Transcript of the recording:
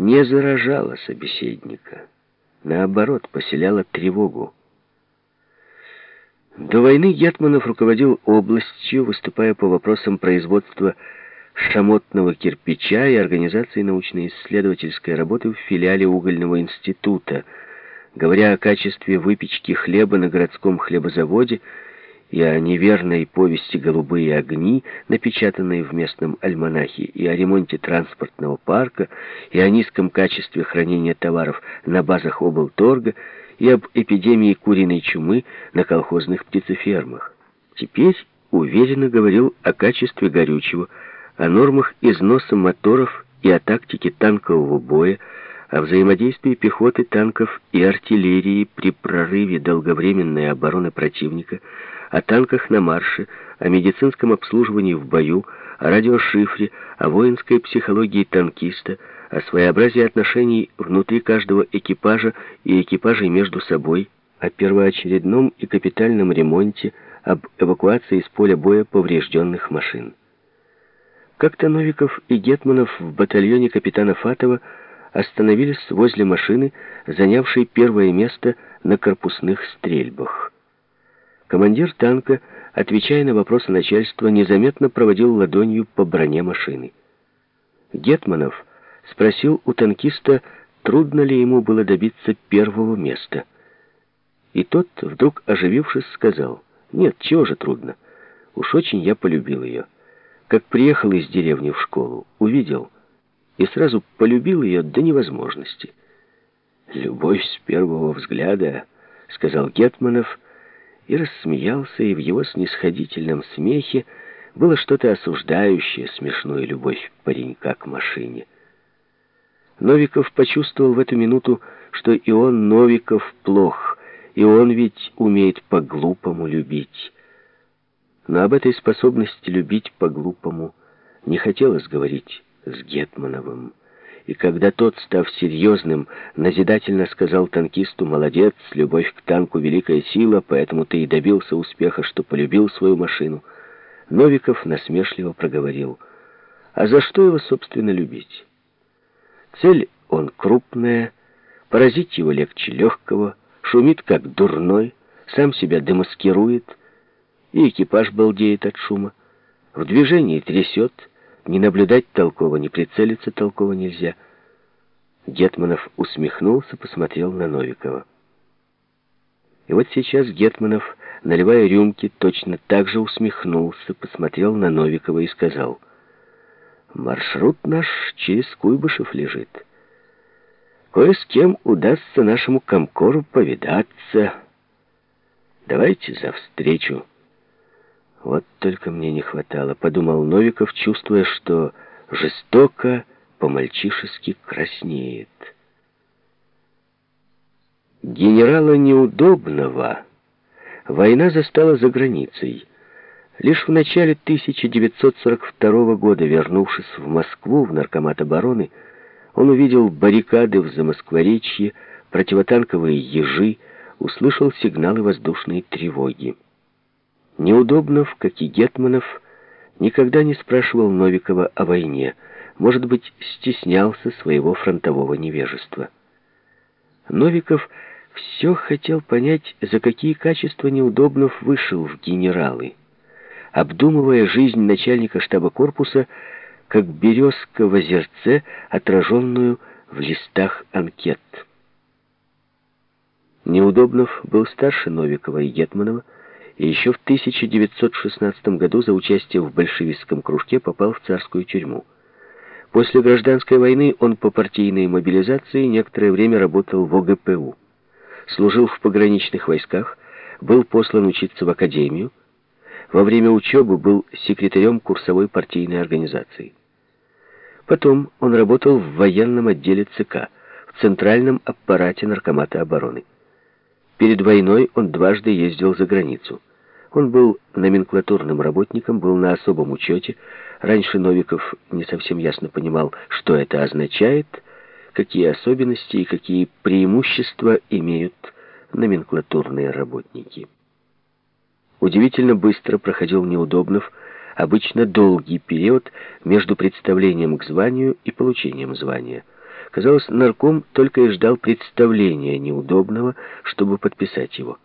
не заражала собеседника. Наоборот, поселяла тревогу. До войны Гетманов руководил областью, выступая по вопросам производства шамотного кирпича и организации научно-исследовательской работы в филиале угольного института, говоря о качестве выпечки хлеба на городском хлебозаводе и о неверной повести «Голубые огни», напечатанной в местном альманахе, и о ремонте транспортного парка, и о низком качестве хранения товаров на базах облторга, и об эпидемии куриной чумы на колхозных птицефермах. Теперь уверенно говорил о качестве горючего, о нормах износа моторов и о тактике танкового боя, о взаимодействии пехоты, танков и артиллерии при прорыве долговременной обороны противника, о танках на марше, о медицинском обслуживании в бою, о радиошифре, о воинской психологии танкиста, о своеобразии отношений внутри каждого экипажа и экипажей между собой, о первоочередном и капитальном ремонте, об эвакуации из поля боя поврежденных машин. Как-то Новиков и Гетманов в батальоне капитана Фатова остановились возле машины, занявшей первое место на корпусных стрельбах. Командир танка, отвечая на вопросы начальства, незаметно проводил ладонью по броне машины. Гетманов спросил у танкиста, трудно ли ему было добиться первого места. И тот, вдруг оживившись, сказал, «Нет, чего же трудно? Уж очень я полюбил ее. Как приехал из деревни в школу, увидел и сразу полюбил ее до невозможности». «Любовь с первого взгляда», — сказал Гетманов, — и рассмеялся, и в его снисходительном смехе было что-то осуждающее смешную любовь паренька к машине. Новиков почувствовал в эту минуту, что и он, Новиков, плох, и он ведь умеет по-глупому любить. Но об этой способности любить по-глупому не хотелось говорить с Гетмановым. И когда тот, став серьезным, назидательно сказал танкисту «Молодец, любовь к танку — великая сила, поэтому ты и добился успеха, что полюбил свою машину», Новиков насмешливо проговорил «А за что его, собственно, любить?» Цель он крупная, поразить его легче легкого, шумит как дурной, сам себя демаскирует, и экипаж балдеет от шума, в движении трясет, не наблюдать толково, не прицелиться толково нельзя. Гетманов усмехнулся, посмотрел на Новикова. И вот сейчас Гетманов, наливая рюмки, точно так же усмехнулся, посмотрел на Новикова и сказал, «Маршрут наш через Куйбышев лежит. Кое с кем удастся нашему комкору повидаться. Давайте за встречу». Вот только мне не хватало, подумал Новиков, чувствуя, что жестоко, по-мальчишески краснеет. Генерала Неудобного война застала за границей. Лишь в начале 1942 года, вернувшись в Москву в Наркомат обороны, он увидел баррикады в Замоскворечье, противотанковые ежи, услышал сигналы воздушной тревоги. Неудобнов, как и Гетманов, никогда не спрашивал Новикова о войне, может быть, стеснялся своего фронтового невежества. Новиков все хотел понять, за какие качества Неудобнов вышел в генералы, обдумывая жизнь начальника штаба корпуса, как березка в озерце, отраженную в листах анкет. Неудобнов был старше Новикова и Гетманова, и еще в 1916 году за участие в большевистском кружке попал в царскую тюрьму. После гражданской войны он по партийной мобилизации некоторое время работал в ОГПУ. Служил в пограничных войсках, был послан учиться в академию. Во время учебы был секретарем курсовой партийной организации. Потом он работал в военном отделе ЦК, в центральном аппарате Наркомата обороны. Перед войной он дважды ездил за границу. Он был номенклатурным работником, был на особом учете. Раньше Новиков не совсем ясно понимал, что это означает, какие особенности и какие преимущества имеют номенклатурные работники. Удивительно быстро проходил Неудобнов, обычно долгий период между представлением к званию и получением звания. Казалось, нарком только и ждал представления неудобного, чтобы подписать его.